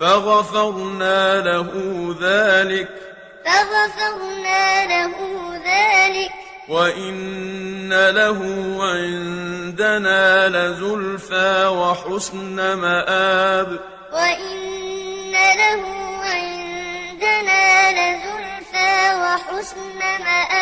فغفرنا له ذلك. فغفرنا له ذلك. وإن له عندنا لزلفى وحسن مآب. وإن له عندنا لزلفى وحسن مآب.